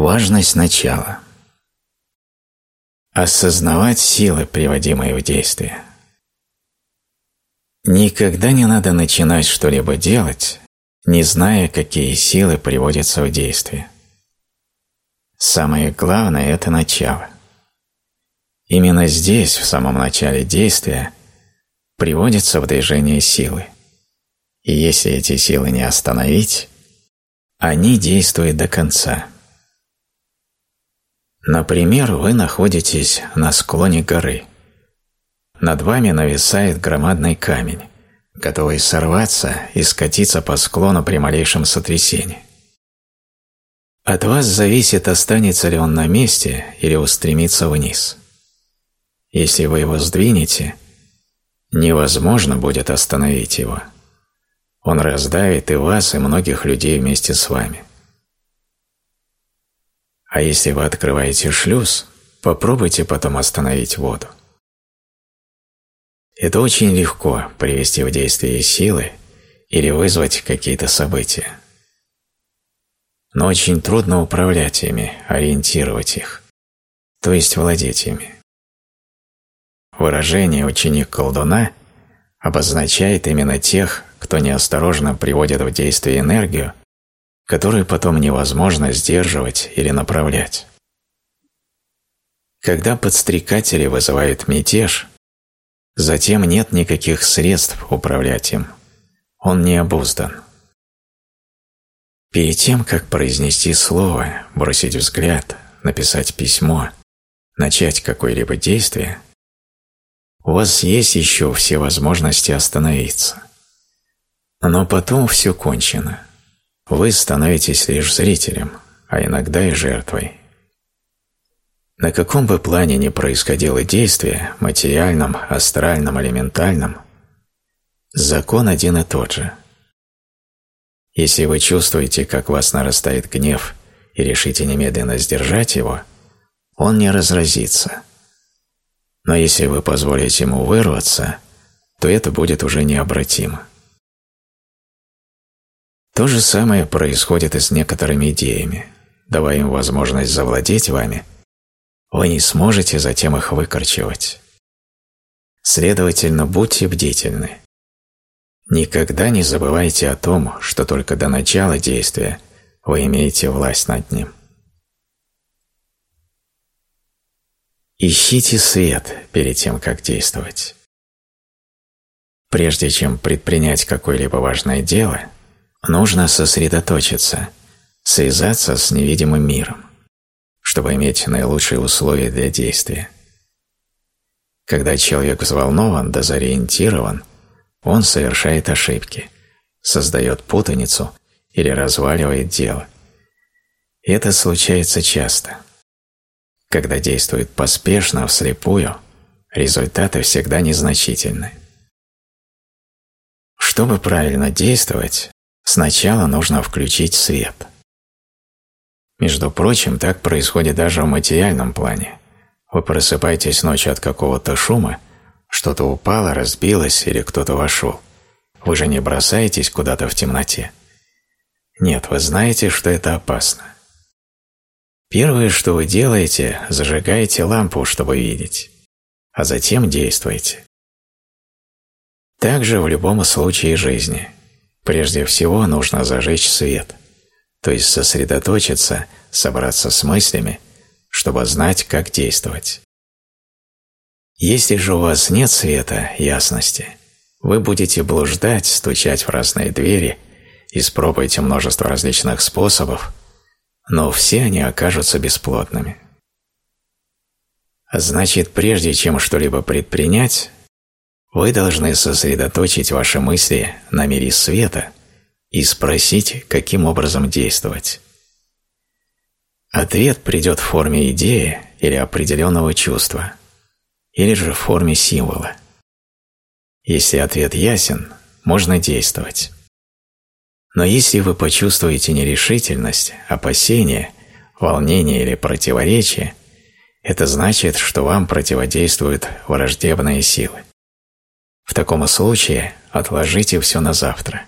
Важность начала. Осознавать силы, приводимые в действие. Никогда не надо начинать что-либо делать, не зная, какие силы приводятся в действие. Самое главное – это начало. Именно здесь, в самом начале действия, приводятся в движение силы. И если эти силы не остановить, они действуют до конца. Например, вы находитесь на склоне горы. Над вами нависает громадный камень, готовый сорваться и скатиться по склону при малейшем сотрясении. От вас зависит, останется ли он на месте или устремится вниз. Если вы его сдвинете, невозможно будет остановить его. Он раздавит и вас, и многих людей вместе с вами. А если вы открываете шлюз, попробуйте потом остановить воду. Это очень легко привести в действие силы или вызвать какие-то события. Но очень трудно управлять ими, ориентировать их, то есть владеть ими. Выражение «ученик колдуна» обозначает именно тех, кто неосторожно приводит в действие энергию, которую потом невозможно сдерживать или направлять. Когда подстрекатели вызывают мятеж, затем нет никаких средств управлять им. Он не обуздан. Перед тем, как произнести слово, бросить взгляд, написать письмо, начать какое-либо действие, у вас есть еще все возможности остановиться. Но потом все кончено. Вы становитесь лишь зрителем, а иногда и жертвой. На каком бы плане ни происходило действие, материальном, астральном или ментальном, закон один и тот же. Если вы чувствуете, как вас нарастает гнев и решите немедленно сдержать его, он не разразится. Но если вы позволите ему вырваться, то это будет уже необратимо. То же самое происходит и с некоторыми идеями. Давая им возможность завладеть вами, вы не сможете затем их выкорчевать. Следовательно, будьте бдительны. Никогда не забывайте о том, что только до начала действия вы имеете власть над ним. Ищите свет перед тем, как действовать. Прежде чем предпринять какое-либо важное дело – Нужно сосредоточиться, связаться с невидимым миром, чтобы иметь наилучшие условия для действия. Когда человек взволнован, дезориентирован, он совершает ошибки, создает путаницу или разваливает дело. Это случается часто. Когда действует поспешно, вслепую, результаты всегда незначительны. Чтобы правильно действовать, Сначала нужно включить свет. Между прочим, так происходит даже в материальном плане. Вы просыпаетесь ночью от какого-то шума, что-то упало, разбилось или кто-то вошел. Вы же не бросаетесь куда-то в темноте. Нет, вы знаете, что это опасно. Первое, что вы делаете, зажигаете лампу, чтобы видеть, а затем действуете. Так же в любом случае жизни – Прежде всего нужно зажечь свет, то есть сосредоточиться, собраться с мыслями, чтобы знать, как действовать. Если же у вас нет света, ясности, вы будете блуждать, стучать в разные двери, испробуете множество различных способов, но все они окажутся бесплодными. Значит, прежде чем что-либо предпринять, вы должны сосредоточить ваши мысли на мире света и спросить, каким образом действовать. Ответ придет в форме идеи или определенного чувства, или же в форме символа. Если ответ ясен, можно действовать. Но если вы почувствуете нерешительность, опасение, волнение или противоречие, это значит, что вам противодействуют враждебные силы. В таком случае отложите все на завтра.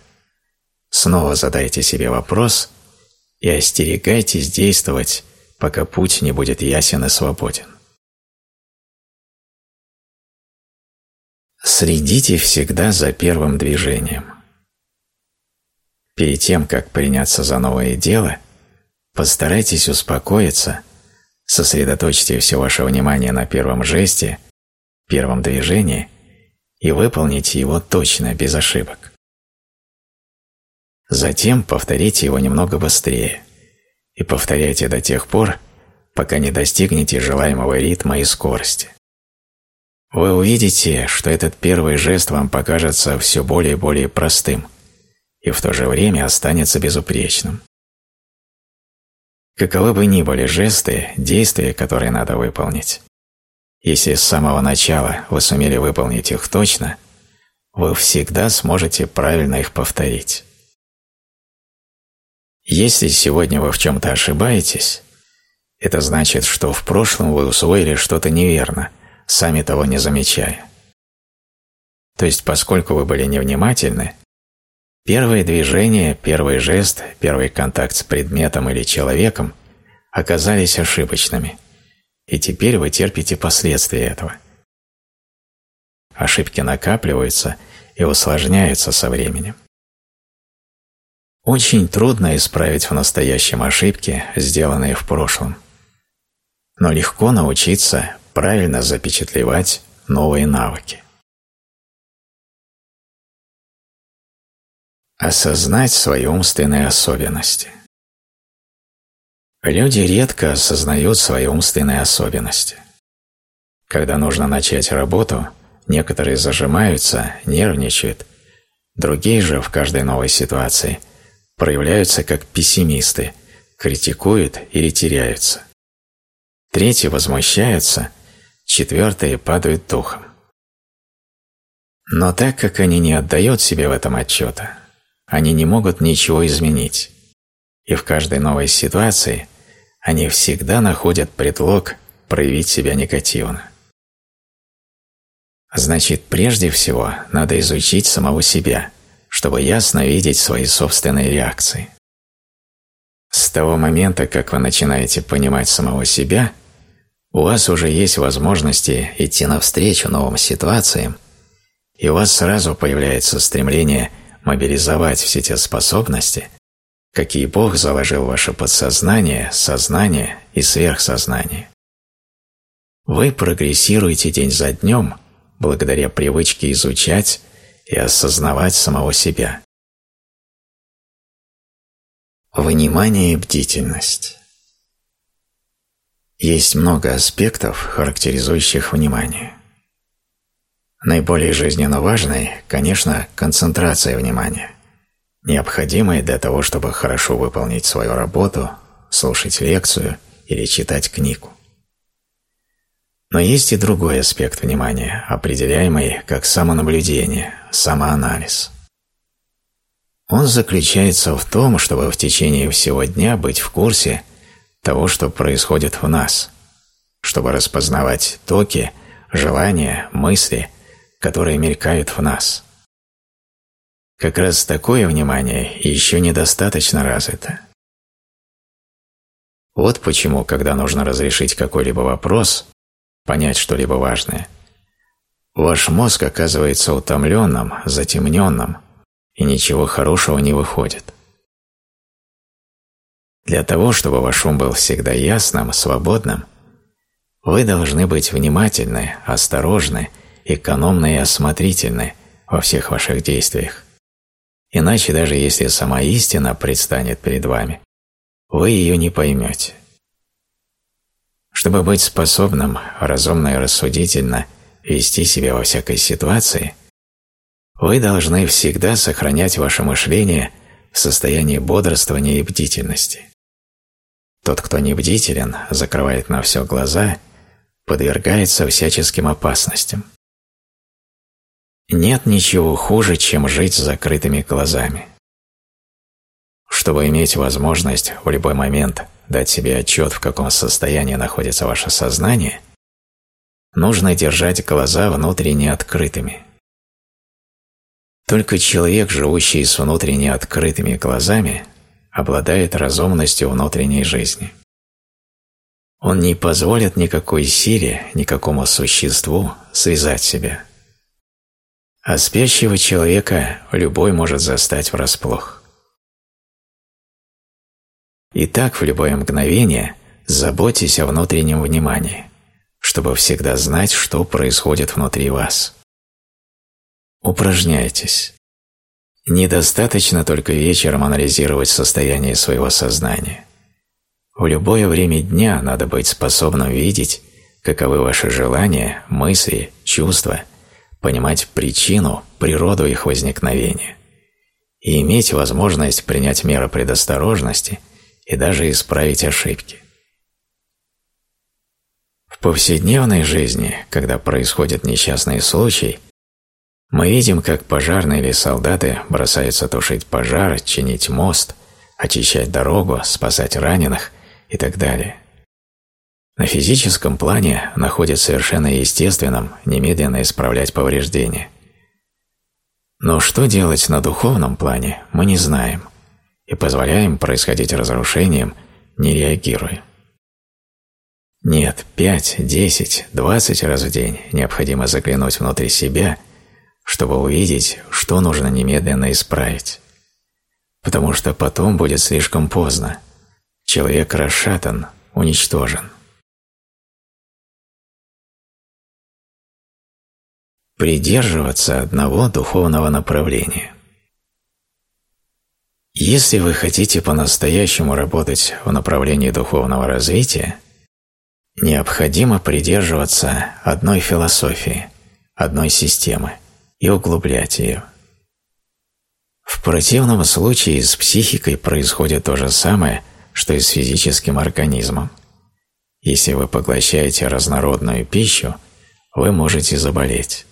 Снова задайте себе вопрос и остерегайтесь действовать, пока путь не будет ясен и свободен. Следите всегда за первым движением. Перед тем, как приняться за новое дело, постарайтесь успокоиться, сосредоточьте все ваше внимание на первом жесте, первом движении и выполните его точно, без ошибок. Затем повторите его немного быстрее и повторяйте до тех пор, пока не достигнете желаемого ритма и скорости. Вы увидите, что этот первый жест вам покажется все более и более простым и в то же время останется безупречным. Каковы бы ни были жесты, действия, которые надо выполнить, если с самого начала вы сумели выполнить их точно, вы всегда сможете правильно их повторить. Если сегодня вы в чем-то ошибаетесь, это значит, что в прошлом вы усвоили что-то неверно – сами того не замечая. То есть, поскольку вы были невнимательны, первое движение, первый жест, первый контакт с предметом или человеком оказались ошибочными, и теперь вы терпите последствия этого. Ошибки накапливаются и усложняются со временем. Очень трудно исправить в настоящем ошибки, сделанные в прошлом. Но легко научиться правильно запечатлевать новые навыки. Осознать свои умственные особенности. Люди редко осознают свои умственные особенности. Когда нужно начать работу, некоторые зажимаются, нервничают, другие же в каждой новой ситуации проявляются как пессимисты, критикуют или теряются. Третьи возмущаются – четвертые падают духом. Но так как они не отдают себе в этом отчета, они не могут ничего изменить, и в каждой новой ситуации они всегда находят предлог проявить себя негативно. Значит, прежде всего надо изучить самого себя, чтобы ясно видеть свои собственные реакции. С того момента, как вы начинаете понимать самого себя – у вас уже есть возможности идти навстречу новым ситуациям, и у вас сразу появляется стремление мобилизовать все те способности, какие Бог заложил ваше подсознание, сознание и сверхсознание. Вы прогрессируете день за днем благодаря привычке изучать и осознавать самого себя. Внимание и бдительность есть много аспектов, характеризующих внимание. Наиболее жизненно важной, конечно, концентрация внимания, необходимая для того, чтобы хорошо выполнить свою работу, слушать лекцию или читать книгу. Но есть и другой аспект внимания, определяемый как самонаблюдение, самоанализ. Он заключается в том, чтобы в течение всего дня быть в курсе – того, что происходит в нас, чтобы распознавать токи, желания, мысли, которые мелькают в нас. Как раз такое внимание еще недостаточно развито. Вот почему, когда нужно разрешить какой-либо вопрос, понять что-либо важное, ваш мозг оказывается утомленным, затемненным, и ничего хорошего не выходит. Для того, чтобы ваш ум был всегда ясным, свободным, вы должны быть внимательны, осторожны, экономны и осмотрительны во всех ваших действиях. Иначе даже если сама истина предстанет перед вами, вы ее не поймете. Чтобы быть способным разумно и рассудительно вести себя во всякой ситуации, вы должны всегда сохранять ваше мышление в состоянии бодрствования и бдительности. Тот, кто не бдителен, закрывает на все глаза, подвергается всяческим опасностям. Нет ничего хуже, чем жить с закрытыми глазами. Чтобы иметь возможность в любой момент дать себе отчет, в каком состоянии находится ваше сознание, нужно держать глаза внутренне открытыми. Только человек, живущий с внутренне открытыми глазами, обладает разумностью внутренней жизни. Он не позволит никакой силе, никакому существу связать себя. А спящего человека любой может застать врасплох. Итак, в любое мгновение заботьтесь о внутреннем внимании, чтобы всегда знать, что происходит внутри вас. Упражняйтесь. Недостаточно только вечером анализировать состояние своего сознания. В любое время дня надо быть способным видеть, каковы ваши желания, мысли, чувства, понимать причину, природу их возникновения и иметь возможность принять меры предосторожности и даже исправить ошибки. В повседневной жизни, когда происходит несчастный случай, мы видим, как пожарные или солдаты бросаются тушить пожар, чинить мост, очищать дорогу, спасать раненых и так далее. На физическом плане находит совершенно естественным немедленно исправлять повреждения. Но что делать на духовном плане, мы не знаем и позволяем происходить разрушениям, не реагируя. Нет, пять, десять, двадцать раз в день необходимо заглянуть внутрь себя – чтобы увидеть, что нужно немедленно исправить. Потому что потом будет слишком поздно. Человек расшатан, уничтожен. Придерживаться одного духовного направления. Если вы хотите по-настоящему работать в направлении духовного развития, необходимо придерживаться одной философии, одной системы и углублять ее. В противном случае с психикой происходит то же самое, что и с физическим организмом. Если вы поглощаете разнородную пищу, вы можете заболеть.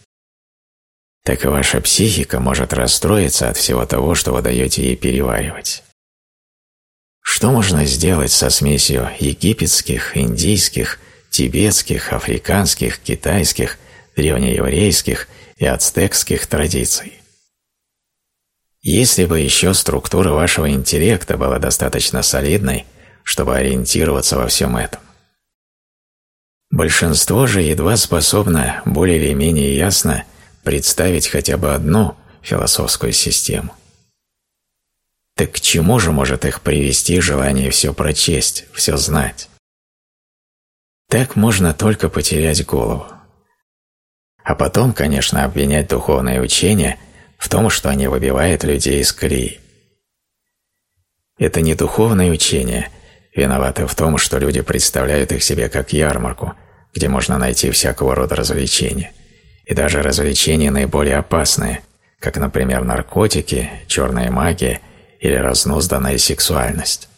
Так и ваша психика может расстроиться от всего того, что вы даете ей переваривать. Что можно сделать со смесью египетских, индийских, тибетских, африканских, китайских, древнееврейских – и ацтекских традиций. Если бы еще структура вашего интеллекта была достаточно солидной, чтобы ориентироваться во всем этом. Большинство же едва способно более или менее ясно представить хотя бы одну философскую систему. Так к чему же может их привести желание все прочесть, все знать? Так можно только потерять голову а потом, конечно, обвинять духовное учение в том, что они выбивают людей из колеи. Это не духовное учение, виноваты в том, что люди представляют их себе как ярмарку, где можно найти всякого рода развлечения, и даже развлечения наиболее опасные, как, например, наркотики, черная магия или разнузданная сексуальность.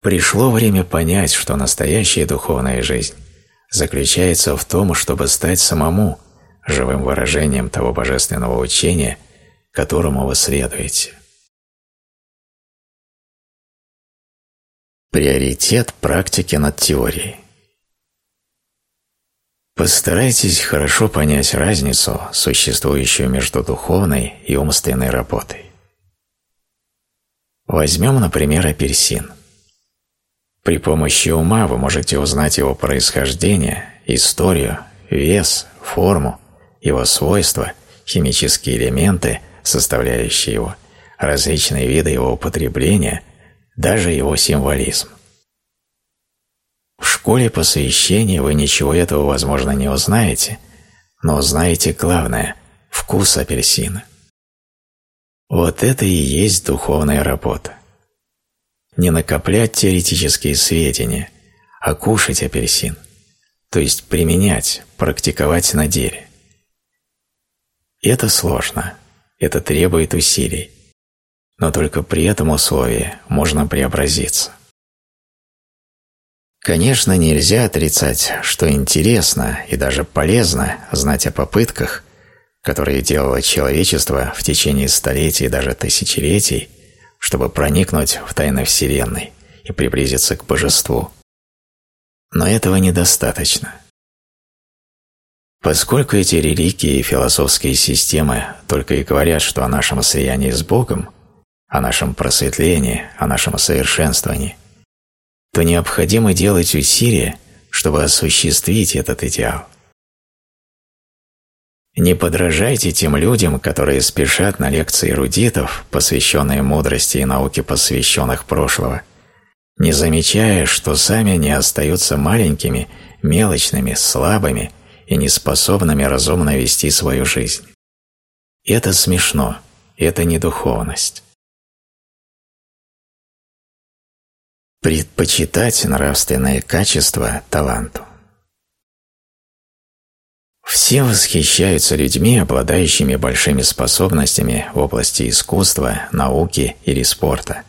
Пришло время понять, что настоящая духовная жизнь заключается в том, чтобы стать самому живым выражением того божественного учения, которому вы следуете. Приоритет практики над теорией. Постарайтесь хорошо понять разницу, существующую между духовной и умственной работой. Возьмем, например, апельсин – при помощи ума вы можете узнать его происхождение, историю, вес, форму, его свойства, химические элементы, составляющие его, различные виды его употребления, даже его символизм. Школе посвящения вы ничего этого, возможно, не узнаете, но узнаете главное – вкус апельсина. Вот это и есть духовная работа не накоплять теоретические сведения, а кушать апельсин, то есть применять, практиковать на деле. Это сложно, это требует усилий, но только при этом условии можно преобразиться. Конечно, нельзя отрицать, что интересно и даже полезно знать о попытках, которые делало человечество в течение столетий и даже тысячелетий чтобы проникнуть в тайны Вселенной и приблизиться к Божеству. Но этого недостаточно. Поскольку эти религии и философские системы только и говорят, что о нашем слиянии с Богом, о нашем просветлении, о нашем совершенствовании, то необходимо делать усилия, чтобы осуществить этот идеал. Не подражайте тем людям, которые спешат на лекции эрудитов, посвященные мудрости и науке посвященных прошлого, не замечая, что сами они остаются маленькими, мелочными, слабыми и неспособными разумно вести свою жизнь. Это смешно, это не духовность. Предпочитать нравственные качества таланту. Все восхищаются людьми, обладающими большими способностями в области искусства, науки или спорта.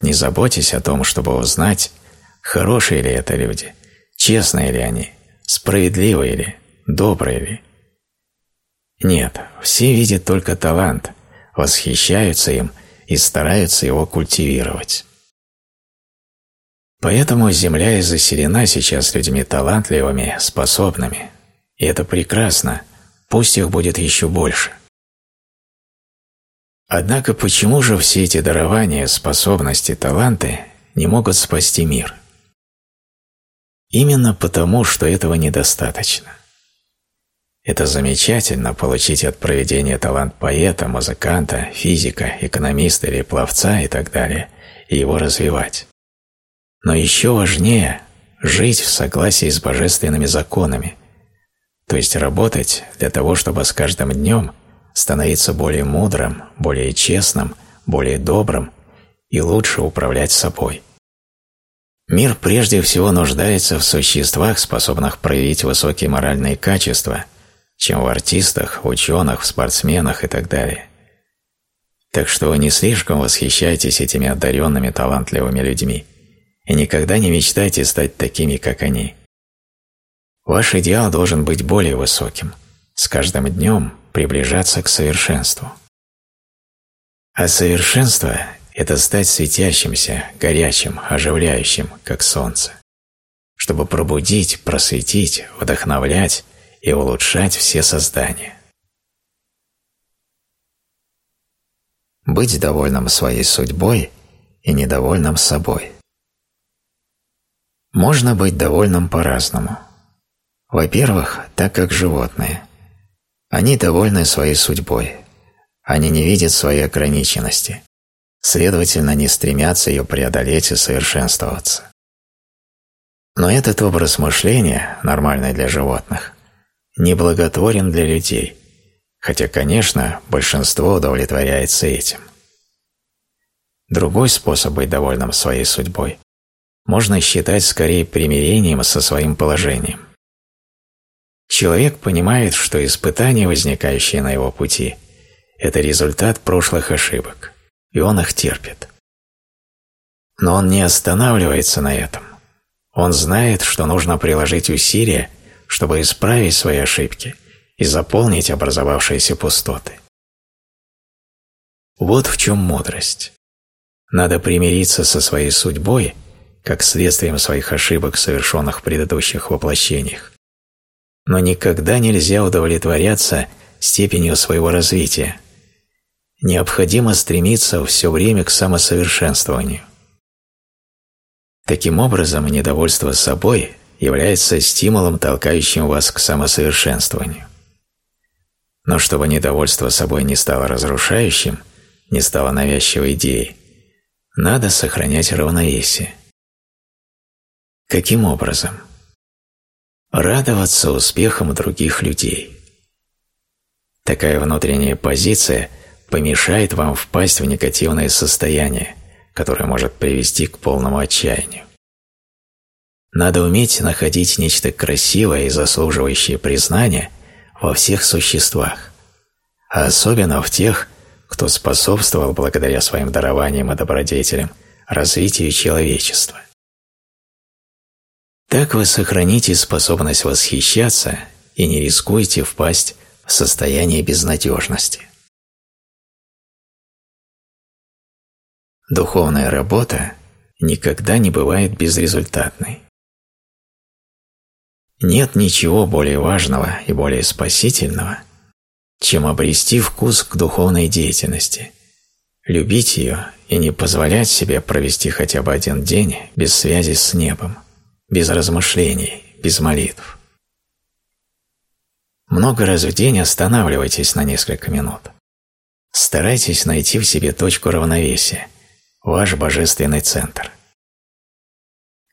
Не заботьтесь о том, чтобы узнать, хорошие ли это люди, честные ли они, справедливые ли, добрые ли. Нет, все видят только талант, восхищаются им и стараются его культивировать. Поэтому Земля и заселена сейчас людьми талантливыми, способными, и это прекрасно, пусть их будет еще больше. Однако почему же все эти дарования, способности, таланты не могут спасти мир? Именно потому, что этого недостаточно. Это замечательно получить от проведения талант поэта, музыканта, физика, экономиста или пловца и так далее, и его развивать. Но еще важнее – жить в согласии с божественными законами, то есть работать для того, чтобы с каждым днем становиться более мудрым, более честным, более добрым и лучше управлять собой. Мир прежде всего нуждается в существах, способных проявить высокие моральные качества, чем в артистах, ученых, спортсменах и так далее. Так что вы не слишком восхищайтесь этими одаренными талантливыми людьми и никогда не мечтайте стать такими, как они – Ваш идеал должен быть более высоким, с каждым днем приближаться к совершенству. А совершенство – это стать светящимся, горячим, оживляющим, как солнце, чтобы пробудить, просветить, вдохновлять и улучшать все создания. Быть довольным своей судьбой и недовольным собой. Можно быть довольным по-разному – во-первых, так как животные. Они довольны своей судьбой. Они не видят своей ограниченности. Следовательно, не стремятся ее преодолеть и совершенствоваться. Но этот образ мышления, нормальный для животных, неблаготворен для людей, хотя, конечно, большинство удовлетворяется этим. Другой способ быть довольным своей судьбой можно считать скорее примирением со своим положением. Человек понимает, что испытания, возникающие на его пути, это результат прошлых ошибок, и он их терпит. Но он не останавливается на этом. Он знает, что нужно приложить усилия, чтобы исправить свои ошибки и заполнить образовавшиеся пустоты. Вот в чем мудрость. Надо примириться со своей судьбой, как следствием своих ошибок, совершенных в предыдущих воплощениях, но никогда нельзя удовлетворяться степенью своего развития. Необходимо стремиться все время к самосовершенствованию. Таким образом, недовольство собой является стимулом, толкающим вас к самосовершенствованию. Но чтобы недовольство собой не стало разрушающим, не стало навязчивой идеей, надо сохранять равновесие. Каким образом? радоваться успехам других людей. Такая внутренняя позиция помешает вам впасть в негативное состояние, которое может привести к полному отчаянию. Надо уметь находить нечто красивое и заслуживающее признания во всех существах, а особенно в тех, кто способствовал благодаря своим дарованиям и добродетелям развитию человечества. Так вы сохраните способность восхищаться и не рискуете впасть в состояние безнадежности. Духовная работа никогда не бывает безрезультатной. Нет ничего более важного и более спасительного, чем обрести вкус к духовной деятельности, любить ее и не позволять себе провести хотя бы один день без связи с небом, без размышлений, без молитв. Много раз в день останавливайтесь на несколько минут. Старайтесь найти в себе точку равновесия, ваш божественный центр.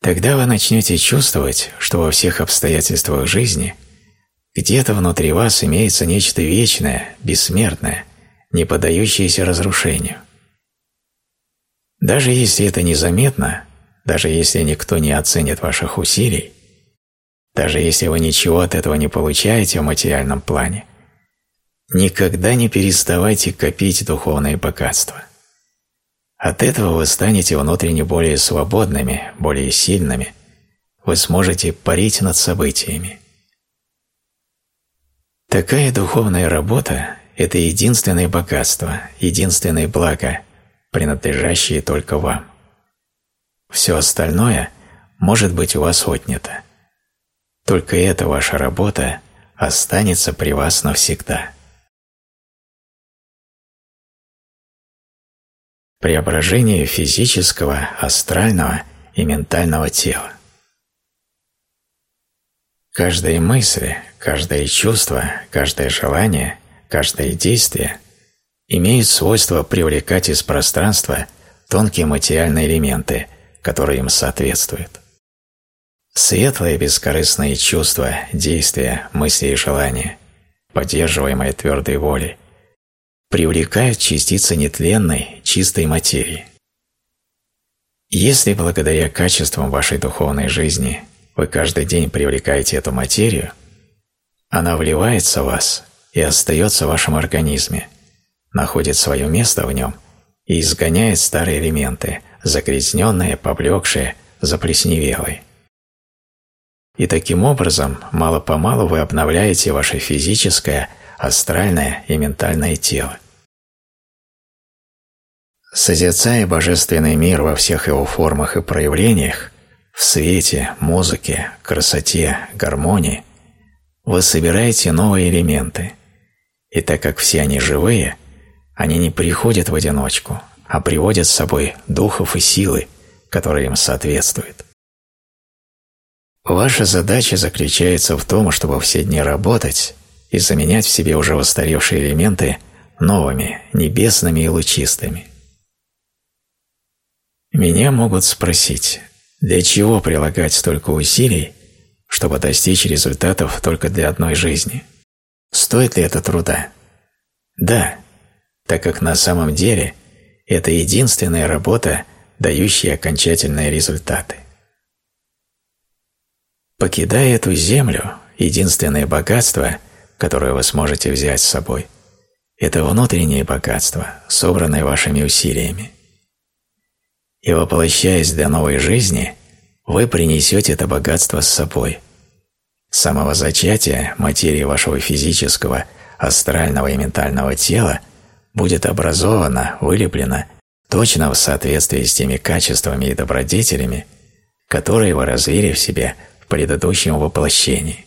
Тогда вы начнете чувствовать, что во всех обстоятельствах жизни где-то внутри вас имеется нечто вечное, бессмертное, не поддающееся разрушению. Даже если это незаметно, даже если никто не оценит ваших усилий, даже если вы ничего от этого не получаете в материальном плане, никогда не переставайте копить духовное богатство. От этого вы станете внутренне более свободными, более сильными, вы сможете парить над событиями. Такая духовная работа – это единственное богатство, единственное благо, принадлежащее только вам. Все остальное может быть у вас отнято. Только эта ваша работа останется при вас навсегда. Преображение физического, астрального и ментального тела. Каждая мысль, каждое чувство, каждое желание, каждое действие имеет свойство привлекать из пространства тонкие материальные элементы, которые им соответствуют. Светлые бескорыстные чувства, действия, мысли и желания, поддерживаемые твердой волей, привлекают частицы нетленной, чистой материи. Если благодаря качествам вашей духовной жизни вы каждый день привлекаете эту материю, она вливается в вас и остается в вашем организме, находит свое место в нем и изгоняет старые элементы, загрязненные, поблекшие, заплесневелые. И таким образом, мало-помалу вы обновляете ваше физическое, астральное и ментальное тело. Созерцая божественный мир во всех его формах и проявлениях, в свете, музыке, красоте, гармонии, вы собираете новые элементы, и так как все они живые, они не приходят в одиночку, а приводят с собой духов и силы, которые им соответствуют. Ваша задача заключается в том, чтобы все дни работать и заменять в себе уже устаревшие элементы новыми, небесными и лучистыми. Меня могут спросить, для чего прилагать столько усилий, чтобы достичь результатов только для одной жизни? Стоит ли это труда? Да, так как на самом деле это единственная работа, дающая окончательные результаты. Покидая эту землю, единственное богатство, которое вы сможете взять с собой, это внутреннее богатство, собранное вашими усилиями. И воплощаясь для новой жизни, вы принесете это богатство с собой. С самого зачатия материя вашего физического, астрального и ментального тела будет образована, вылеплена точно в соответствии с теми качествами и добродетелями, которые вы развили в себе предыдущем воплощении.